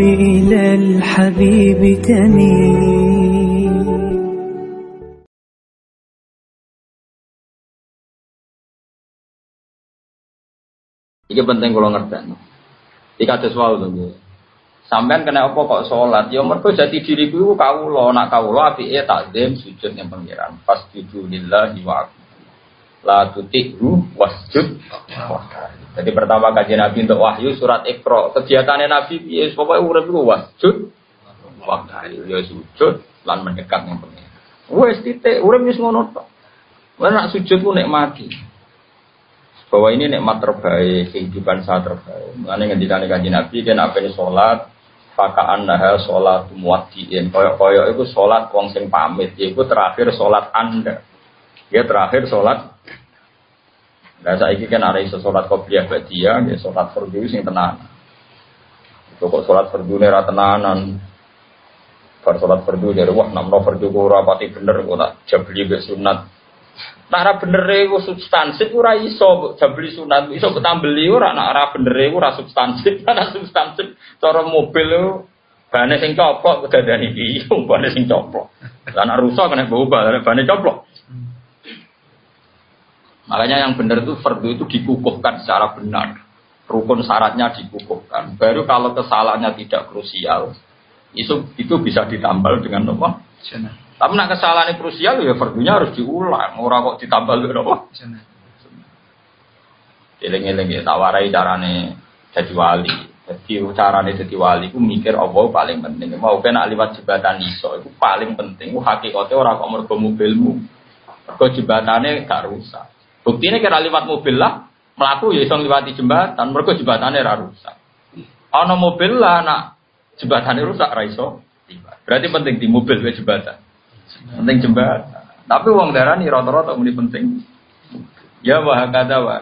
إلى الحبيب تميل Iki penting kalau ngerti. Iki ada soal tuh. Sampean kena apa kok sholat? Ya mergo jati diriku iku kawula, nak kawula apike takzim sujud yang pengiran. Fasjudu lillahi wa La tuti'hu wasjud. jadi pertama kajian Nabi untuk wahyu surat Iqra. Kegiatannya Nabi ya pokoknya urip iku wasjud. Waktu ya sujud lan mendekat yang pengiran. Wes titik urip wis ngono tok. nak sujud ku nikmati bahwa ini nikmat terbaik, kehidupan saat terbaik. Mengenai ketika kaji Nabi, kan apa ini sholat, fakaan nah sholat muwaddiin. Koyok koyok itu sholat wong sing pamit, itu terakhir sholat anda. Ya terakhir sholat. Nah saya ini kan ada iso sholat kopiah badia, ya sholat fardu sing tenan. Itu kok sholat fardu nera tenanan. Bar sholat fardu dari wah namno fardu kura pati bener kok tak jabli be sunat. Nah, bener iku substansif ora iso jabli sunat. Iso ketambeli ora nek ora bener iku ora substansif ora substansif cara mobil bane sing coplok kedadani iki bane sing coplok. Lah nek rusak kena berubah bane coplok makanya yang benar itu fardu itu dikukuhkan secara benar rukun syaratnya dikukuhkan baru kalau kesalahannya tidak krusial itu itu bisa ditambal dengan apa? Tapi nak kesalahan krusial ya fardunya harus diulang. Orang kok ditambah lu apa? Eling-eling ya tawarai carane jadi wali. Jadi carane jadi wali ku mikir apa paling penting. Mau kena liwat jembatan iso itu paling penting. Ku hakikate ora kok mergo mobilmu. Mergo jembatane gak rusak. Buktinya kira liwat mobil lah, melaku ya iso liwati jembatan. Mergo jembatane ora rusak. Ana mobil lah nak jembatane rusak ra iso. Berarti penting di mobil ke jembatan. Penting jembatan. Tapi uang darah nih rata-rata ini penting. Ya wah kata wah.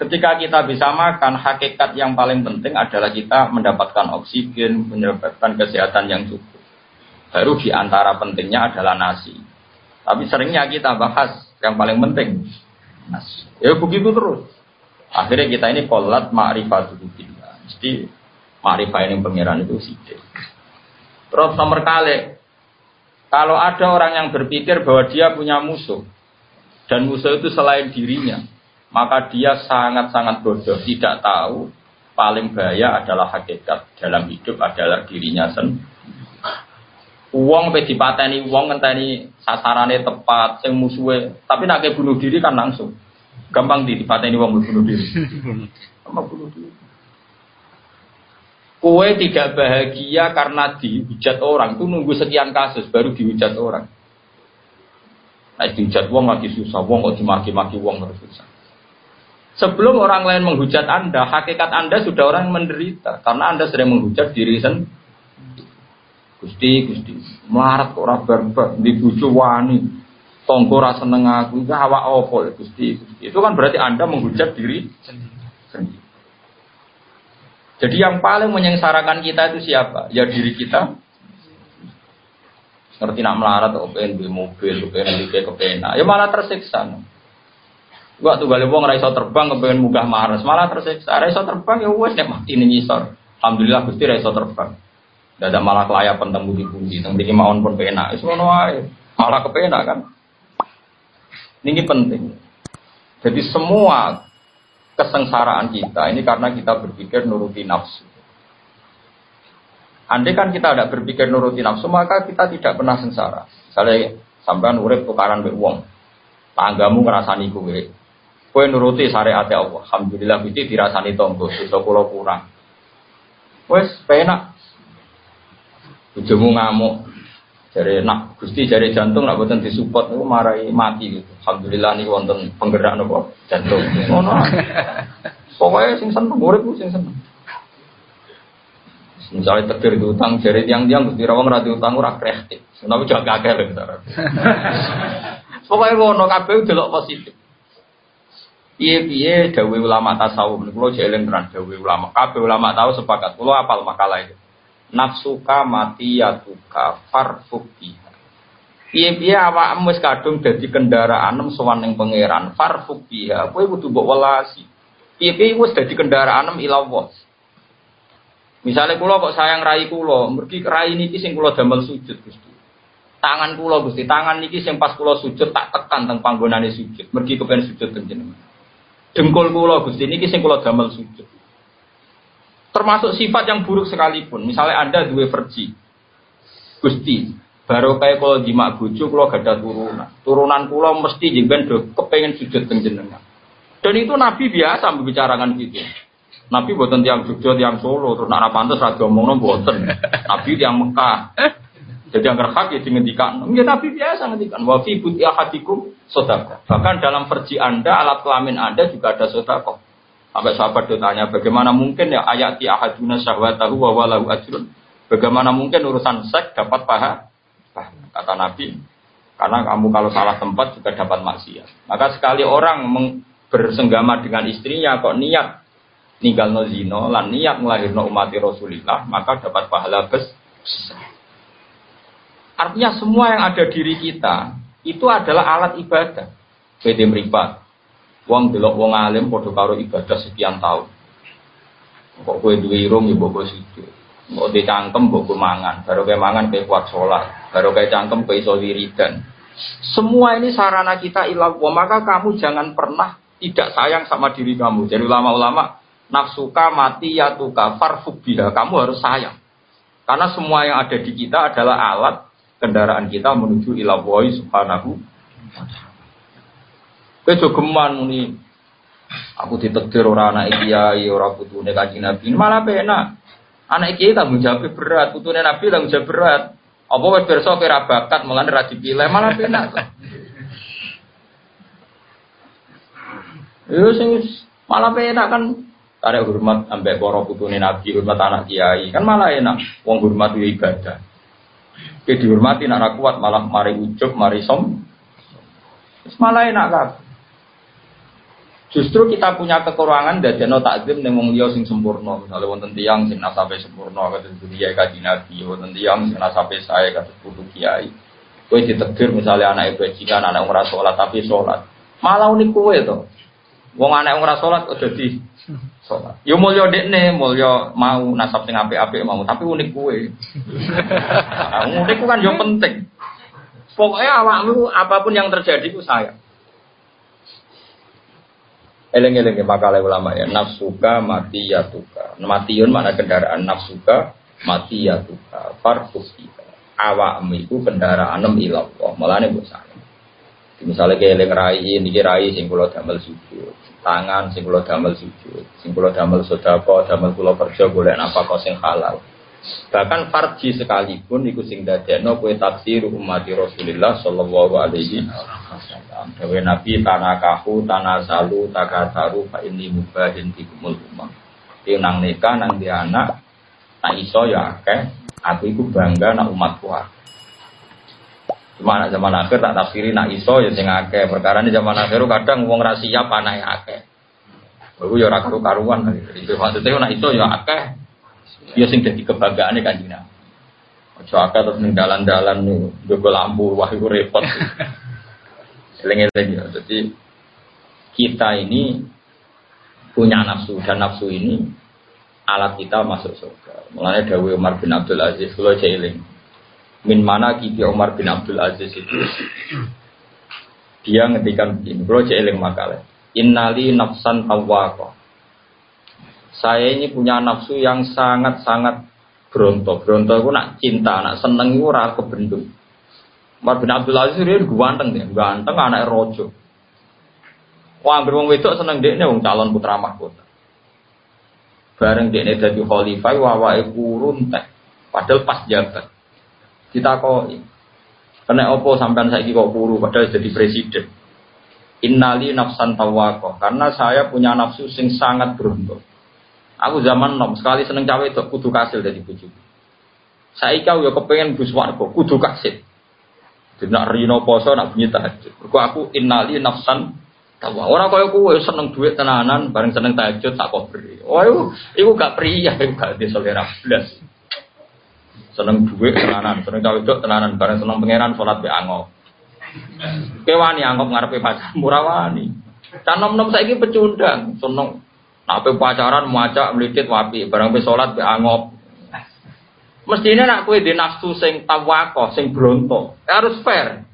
Ketika kita bisa makan, hakikat yang paling penting adalah kita mendapatkan oksigen, mendapatkan kesehatan yang cukup. Baru di antara pentingnya adalah nasi. Tapi seringnya kita bahas yang paling penting nasi. Ya begitu terus. Akhirnya kita ini kolat ma'rifatul billah. Mesti ma'rifah ini pengiran itu sidik. Terus nomor kali, kalau ada orang yang berpikir bahwa dia punya musuh, dan musuh itu selain dirinya, maka dia sangat-sangat bodoh, tidak tahu paling bahaya adalah hakikat dalam hidup adalah dirinya sendiri. Uang pe dipateni uang ngenteni sasarannya tepat, sing musuhe, tapi nak bunuh diri kan langsung. Gampang di dipateni uang bunuh diri. Gampang bunuh diri. Kue tidak bahagia karena dihujat orang. Itu nunggu sekian kasus baru dihujat orang. Nah, dihujat wong lagi susah. Wong kok dimaki-maki wong harus susah. Sebelum orang lain menghujat Anda, hakikat Anda sudah orang menderita. Karena Anda sering menghujat diri sendiri. Gusti, Gusti, melarat kok ora barbar, di bucu wani, tonggo rasa seneng aku, opo ya Gusti, Gusti. Itu kan berarti Anda menghujat diri sendiri. Jadi yang paling menyengsarakan kita itu siapa? Ya diri kita. Ngerti nak melarat, kepengen di mobil, kepengen di kepengen. Ya malah tersiksa. Gua tuh balik wong raiso terbang, kepengen munggah Mars, malah tersiksa. Raiso terbang ya wes nek mati nyisor. Alhamdulillah gusti raiso terbang. Tidak ada malah kelayapan temu di bumi, temu di mawon pun penak. Itu Malah kepenak kan. Ini penting. Jadi semua kesengsaraan kita ini karena kita berpikir nuruti nafsu. Andai kan kita tidak berpikir nuruti nafsu, maka kita tidak pernah sengsara. Misalnya sampean urip tukaran be wong, tanggamu ngerasani kowe. Kowe nuruti syariat Allah. Alhamdulillah iki dirasani tonggo, kula kurang. Wes penak. Bojomu ngamuk, Jari nak gusti jari jantung nak buatan disupport itu marai mati gitu. Alhamdulillah nih wonten penggerak nopo jantung. Oh no. Pokoknya sing seneng, murid sing seneng. Misalnya di utang jari tiang-tiang gusti rawang rati utang ora kreatif. Tapi jangan kaget lah Pokoknya ngono kabeh delok positif. Piye-piye dawe ulama tasawuf niku kula jeling tenan dawe ulama. Kabeh ulama tahu sepakat. Kula apal makalah itu nafsuka mati yatuka farfuk biha. Piye-piye awakmu kadung dadi kendaraan nem sowan ning pangeran farfuk biha. Kowe kudu mbok welasi. Piye-piye wis dadi kendaraan nem ilawah. Misalnya kulo kok sayang rai kulo, mergi rai niki sing kulo damel sujud Gusti. Tangan kulo Gusti, tangan niki sing pas kulo sujud tak tekan teng panggonane sujud, mergi kepen sujud teng jenengan. Dengkul kulo Gusti niki sing kulo damel sujud. Termasuk sifat yang buruk sekalipun. Misalnya Anda dua versi. Gusti, baru kayak kalau jima bojo kulo gada turunan. Turunan kulo mesti jengben do kepengen sujud teng jenengan. Dan itu Nabi biasa membicarakan gitu. Nabi buatan tiang Jogja, tiang Solo, terus nak pantas raga ngomong buatan. Nabi tiang Mekah. Jadi yang kerhak ya dihentikan. Ya Nabi biasa ngendikan. Wa fi buti ahadikum sodako. Bahkan dalam perji anda, alat kelamin anda juga ada sodako. Sampai sahabat ditanya, bagaimana mungkin ya ayati ahaduna syahwatahu wa walahu ajrun. Bagaimana mungkin urusan seks dapat paha? Kata Nabi, karena kamu kalau salah tempat juga dapat maksiat. Maka sekali orang bersenggama dengan istrinya kok niat ninggal no zino lan niat no umat Rasulullah maka dapat pahala besar. Artinya semua yang ada diri kita itu adalah alat ibadah. Bede meripat. Wong delok wong alim padha karo ibadah sekian tahun. Kok kowe duwe irung ya mbok sithik. Mbok di cangkem mbok mangan, baru kayak mangan kayak kuat sholat, baru kayak cangkem kayak iso wiridan. Semua ini sarana kita ilah maka kamu jangan pernah tidak sayang sama diri kamu. Jadi ulama-ulama nafsuka mati ya tuka farfuk biha. Kamu harus sayang. Karena semua yang ada di kita adalah alat kendaraan kita menuju ila woi subhanahu Kejogeman muni aku ditekdir orang anak kiai ora putune kanjeng Nabi malah penak. Anak kiai tanggung jawab berat, putune Nabi tanggung jawab berat. Apa wis pirsa kira bakat mulane ra dipilih malah penak. Yo sing malah penak kan karena hormat ambek para putune Nabi, hormat anak kiai, kan malah enak. Wong hormat itu ibadah. Oke dihormati nak kuat malah mari ujuk, mari som. Malah enak kan. Justru kita punya kekurangan dan no takdim ning wong sing sempurna. Misalnya wonten tiyang sing nasabe sempurna kata dunia kaji Nabi, wonten tiyang sing nasabe saya kata putu kiai. Kowe ditegir misalnya anak bajingan, anak ora sholat tapi sholat. Malah unik kowe to. Wong anak ora sholat kok dadi sholat. Yo mulya dekne, mulya mau nasab sing apik-apik mau, tapi unik kue. Nah, unik kan yo penting. Pokoknya awakmu apa pun yang terjadi ku saya. Eleng-eleng makalah ulama ya nafsuka mati ya tuka. Matiun mana kendaraan nafsuka mati ya tuka. Farfuka. Awakmu itu kendaraan nem ilallah. Malah nih Misalnya kayak eleng rai, ini rai sing kulo damel sujud tangan sing damel sujud, sing kula damel sedekah, damel kula kerja golek nafkah sing halal. Bahkan farji sekalipun iku sing dadekno kowe tafsir umat Rasulullah sallallahu alaihi wasallam. Dewe Nabi tanakahu tanazalu takataru fa inni mubadin bikumul umam. Dia nang nikah nang di anak, nak iso ya akeh, aku iku bangga nak umatku akeh. Cuma anak zaman akhir tak tafsiri nak iso ya sing akeh. Perkara ini zaman akhir kadang wong ra siap anake akeh. Iku ya ora karu-karuan. Maksudnya nak iso ya akeh. Ya sing dadi kebanggaane Kanjeng Nabi. Ojo akeh terus ning dalan-dalan jogo lampu wah iku repot. Eling-eling ya. Jadi kita ini punya nafsu dan nafsu ini alat kita masuk surga. Mulanya Dawi Umar bin Abdul Aziz kalau eling min mana kiti Umar bin Abdul Aziz itu dia ngetikan begini bro jeeling makalah innali nafsan tawwaqah saya ini punya nafsu yang sangat-sangat berontok berontok itu nak cinta nak seneng itu rasa kebendung Umar bin Abdul Aziz dia ganteng dia ganteng anak rojo Wah, wong wedok seneng dekne wong calon putra mahkota. Bareng dekne dadi khalifah wawahe kurun teh. Padahal pas jabat. Kita kok kena opo sampean saya kok buru padahal jadi presiden. Innali nafsan tawako karena saya punya nafsu sing sangat beruntung. Aku zaman nom sekali seneng cawe itu kudu kasil dari bujuk. Saya kau ya kepengen bus warga kudu kasil. Jadi nak rino poso nak bunyi tahajud. Aku aku innali nafsan tawa. Orang kaya aku seneng duit tenanan bareng seneng tahajud tak kok beri. Oh itu, itu gak pria, itu gak di selera belas seneng duit tenanan, seneng cawe dok tenanan, bareng seneng pangeran sholat be angop. Kewani angop ngarepe pacar murah wani. Canom nom saiki pecundang, seneng Pe pacaran macak melitit wapi, barang pe salat angop. Mestinya nak kue di sing tawako, sing bronto, harus fair.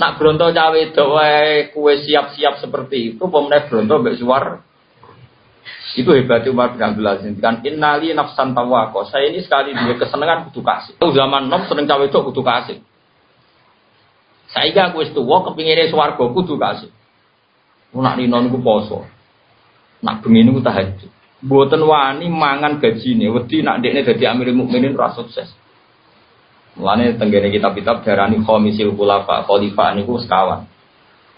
Nak bronto cawe doa kue siap-siap seperti itu, pemenang bronto be suar. Itu hebat Umar bin Abdul Aziz. Kan innali nafsan tawako. Saya ini sekali dia kesenangan butuh kasih. Itu zaman nom seneng cawe itu butuh kasih. Saya gak kue tua kepinginnya suarga kudu kasih. Nak non ku poso. Nak bengi niku tahajud. Mboten wani mangan gajine, wedi nak dekne dadi Amirul Mukminin ora sukses. Mulane tenggene kitab-kitab darani khomisil khulafa, khalifah niku sekawan.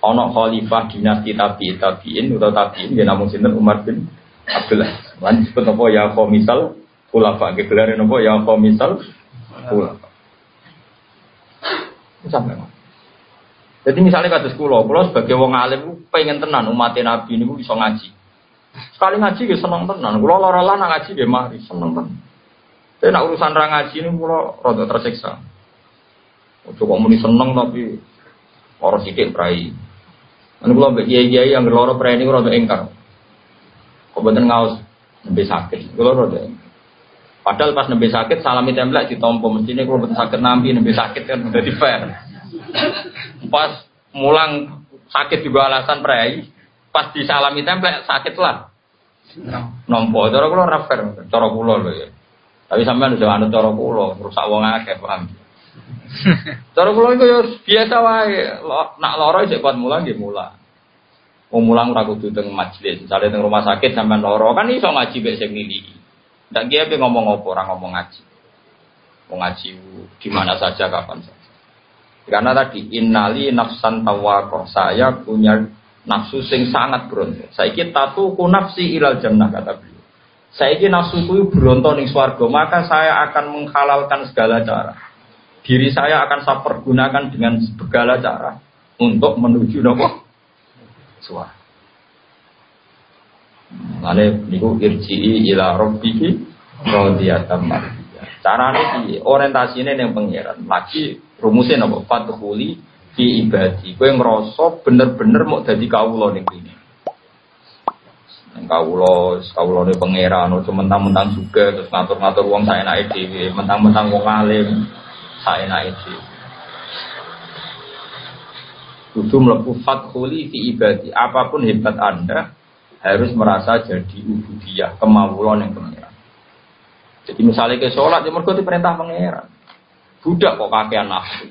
Ana khalifah dinasti tabi tabiin utawa tabiin ya namun sinten Umar bin Abdullah. Lan disebut apa ya khomisal khulafa, gelare napa ya khomisal khulafa. Sampai Jadi misalnya kata sekolah, kalau sebagai wong alim, pengen tenan umat Nabi ini bisa ngaji. Sekali ngaji ya seneng tenan. Kulo lara lah ngaji ya mari seneng tenan. Tapi nak urusan ra ngaji ini kulo rada tersiksa. Ojo kok muni seneng tapi ora sithik prai. Anu kulo mbek kiai-kiai yang loro prai ini rada engkar. Kok boten ngaos nembe sakit. Kulo rada Padahal pas nembe sakit salami templek ditompo mestine kulo boten sakit nampi nembe sakit kan dadi fair. Pas mulang sakit juga alasan prai, pas disalami templek sakit lah. Nompo, cara kula ora fair, cara kula lho ya. Tapi sampean udah anut cara kula, rusak wong akeh paham. Cara kula itu ya biasa wae, nak lara isih kuat mulang nggih mulang. Wong mulang ora kudu teng majelis, misale teng rumah sakit sampean lara kan iso ngaji mek sing niliki. Ndak kiye ngomong apa ora ngomong ngaji. Wong ngaji di mana saja kapan saja. Karena tadi innali nafsan tawaqo, saya punya nafsu sing sangat bronto. Saiki tatu ku nafsi ilal jannah kata beliau. Saiki nafsu ku bronto ning swarga, maka saya akan menghalalkan segala cara. Diri saya akan saya pergunakan dengan segala cara untuk menuju nopo swarga. Mane niku irji'i ila rabbiki radiyatan mardiyah. Carane piye? Orientasine ning pangeran. Lagi rumusnya nopo Fatuhuli fi ibadi. Kowe ngerasa bener-bener mau dadi kawula ning kene. Ning kawula, kawula ne pangeran ojo mentang-mentang juga terus ngatur-ngatur wong saenake dhewe, mentang-mentang wong alim saenake dhewe. Kudu mlebu fathuli fi ibadi. Apa pun hebat Anda harus merasa jadi ubudiyah, kemawulan yang pangeran. Jadi misalnya ke sholat, ya mergo perintah pangeran. Budak kok kakean nafsu.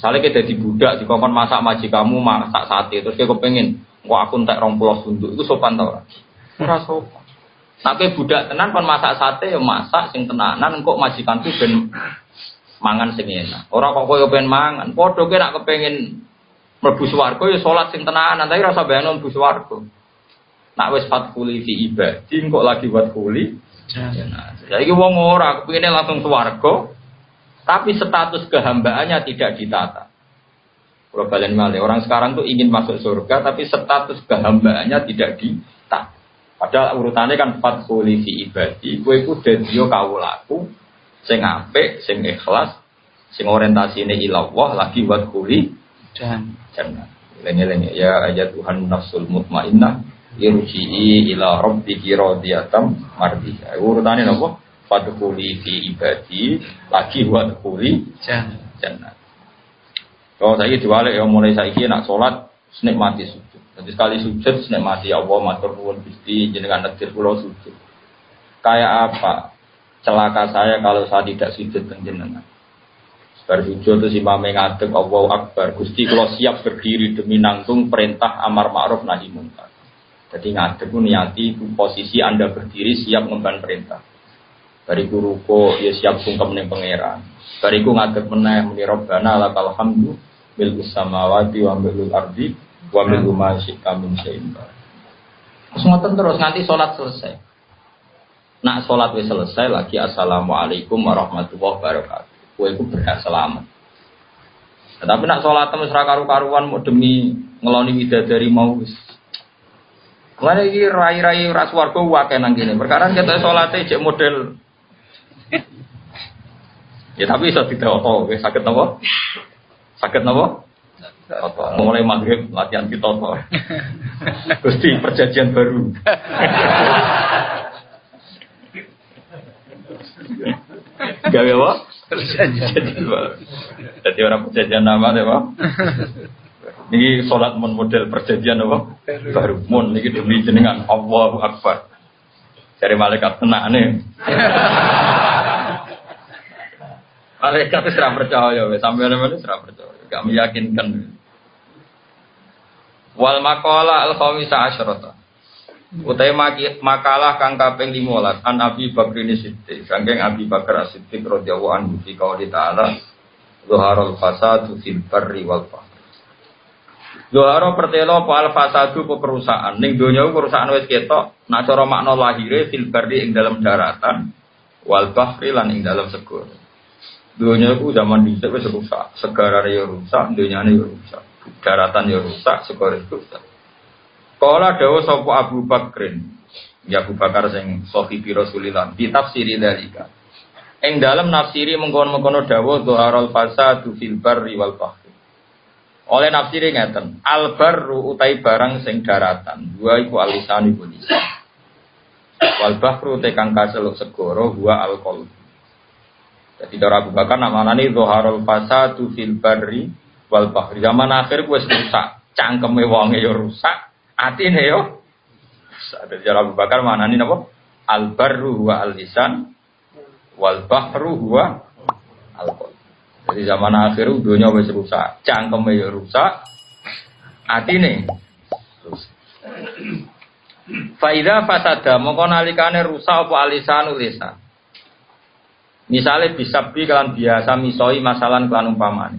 Misalnya kita jadi budak, di kompon masak maji kamu masak sate, terus kita kepengen, kok aku entek rong pulau sunduk, itu sopan tau? Ora sopan. Tapi budak tenan kon masak sate ya masak sing tenanan kok majikan tuh ben mangan sing enak. Ora kok koyo ben mangan. Padha kowe nak kepengin mlebu swarga ya salat sing tenanan, tapi rasa bayang mlebu swarga. Nak wis fatkuli fi ibadi kok lagi buat kuli. Jadi wong ora kepengine langsung swarga, tapi status kehambaannya tidak ditata. Kalau kalian malah orang sekarang tuh ingin masuk surga, tapi status kehambaannya tidak ditata. Padahal urutannya kan empat fi ibadi, kue ku kau kawulaku, sing apik, sing ikhlas, sing orientasi ini ilallah lagi buat kuli dan jannah. Lengi-lengi ya ayat Tuhan nafsul mutmainnah irji'i ila rabbiki radiyatan mardiyah. Urutannya nopo? Fadkhuli fi ibadi lagi wadkhuli jannah. Kalau saya diwalik ya mulai saya nak sholat mati sujud. Jadi sekali sujud mati ya Allah matur nuwun Gusti jenengan nektir kula sujud. Kayak apa celaka saya kalau saya tidak sujud dengan. Bar sujud terus imam ngadeg Allah Akbar. Gusti kalau siap berdiri demi nanggung perintah amar ma'ruf nahi munkar. Jadi ngadeg niati posisi Anda berdiri siap memban perintah. Bariku ruko ya siap sungkem ning pangeran. Bariku ngadep meneh muni robbana lakal hamdu bil samawati wa bil ardi wa bil ma syi'ta min syai'in. Terus terus nganti sholat selesai. Nak sholat wis selesai lagi assalamualaikum warahmatullahi wabarakatuh. Kue iku berhak selamat. Nah, tapi nak sholat ra karu-karuan mau demi ngeloni dari mau wis. Mulane iki rai-rai ras warga wae nang kene. Perkara kita salate cek model Ya tapi bisa tidak oke sakit nopo? Sakit nopo? Toto. Mulai maghrib latihan pitoto. Gusti perjanjian baru. Gawe apa? Perjanjian baru. Jadi orang perjanjian nama apa? Ini sholat mon model perjanjian apa? Baru mon ini demi jenengan Allahu Akbar. Dari malaikat tenak nih. malaikat itu serah percaya, sampai mana serah percaya, gak meyakinkan. Wal makola al khawisa asyrata. Utai makalah kang kaping 15 an Abi Bakr ini Siddiq, sangking Abi Bakar Siddiq radhiyallahu anhu fi qouli ta'ala Zuharul fasadu fil barri wal. Zuhara pertelo apa al fasadu apa kerusakan. Ning donya kerusakan wis ketok, nak cara makna lahire ing dalam daratan wal bahri lan ing dalam segara. Donya iku zaman dhisik wis rusak, segarane ya rusak, donyane ya rusak daratan ya rusak, sekor itu rusak. Kala dawa sapa Abu Bakrin, ya Abu Bakar sing sahibi Rasulillah, di tafsiri dalika. Ing dalam nafsiri mengkono-mengkono dawa dhuharul fasadu fil barri wal bahri. Oleh nafsiri ngeten, al barru utai barang sing daratan, dua iku alisan iku lisan. Wal bahru utai kang kaseluk segoro huwa al qalb. Jadi cara Abu Bakar namanya dhuharul fasadu fil barri wal bahri. Zaman akhir gue rusak, cangkeme wonge yo rusak, atine yo rusak. Jadi cara Abu Bakar mana nih napa? Al barru wa al lisan wal bahru huwa al qalb. Jadi zaman akhir dunia wis rusak, cangkeme yo rusak, atine rusak. Faida fasada mongko nalikane rusak apa alisan lisan. Misalnya bisa bi kalian biasa misoi masalah kelan umpamane.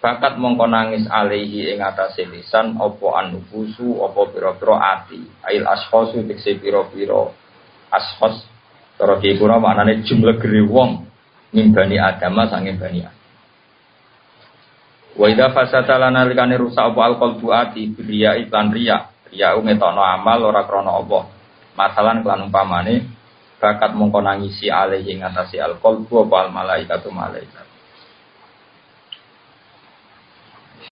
Bakat mongko nangis alaihi ing atase lisan apa anufusu apa pira-pira ati. Ail ashosu tekse pira-pira ashos cara ki kura maknane jumlah gere wong ning bani Adam sange bani Adam. Wa idza fasata lana likane rusak apa alqalbu ati riya iklan riya. Riya ngetokno amal ora krana apa. Masalan kelan umpamane bakat mongko nangisi alaihi ing atase alqalbu apa al malaikatu malaikat.